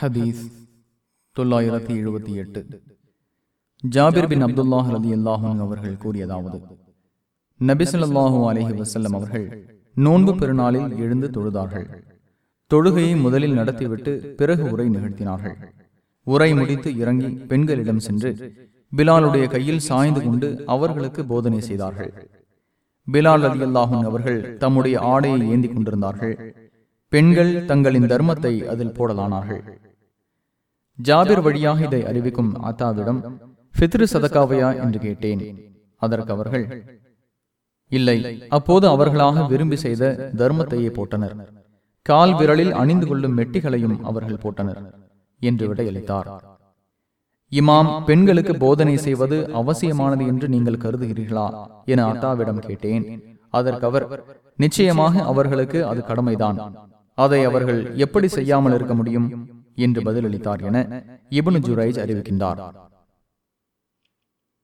ஹதீஸ் தொள்ளாயிரத்தி எழுபத்தி எட்டு. ஜாபிர் பின் அப்துல்லாஹ் ரதி அல்லாஹும் அவர்கள் கூறியதாவது நபிசல்லாஹூ அலஹி வசல்லம் அவர்கள் நோன்பு பெருநாளில் எழுந்து தொழுதார்கள். தொழுகையை முதலில் நடத்திவிட்டு பிறகு உரை நிகழ்த்தினார்கள். உரை முடித்து இறங்கி பெண்களிடம் சென்று பிலாலுடைய கையில் சாய்ந்து கொண்டு அவர்களுக்கு போதனை செய்தார்கள். பிலால் அலி அல்லாஹும் அவர்கள் தம்முடைய ஆடையை ஏந்தி கொண்டிருந்தார்கள். பெண்கள் தங்களின் தர்மத்தை அதில் போடலானார்கள். ஜாபிர் வழியாக இதை அறிவிக்கும் ஆத்தாவிடம் ஃபித்ரு சதக்காவையா என்று கேட்டேன். அதற்கு அவர்கள் இல்லை. அப்போது அவர்களாக விரும்பி செய்த தர்மத்தையே போட்டனர். கால் விரலில் அணிந்து கொள்ளும் மெட்டிகளையும் அவர்கள் போட்டனர் என்று விடையளித்தார். இமாம் பெண்களுக்கு போதனை செய்வது அவசியமானது என்று நீங்கள் கருதுகிறீர்களா? என அத்தாவிடம் கேட்டேன். அதற்கு அவர் நிச்சயமாக அவர்களுக்கு அது கடமைதான். அதை அவர்கள் எப்படி செய்யாமல் இருக்க முடியும்? என்று பதிலளித்தார் என இபனு ஜுரைஜ் அறிவிக்கின்றார்.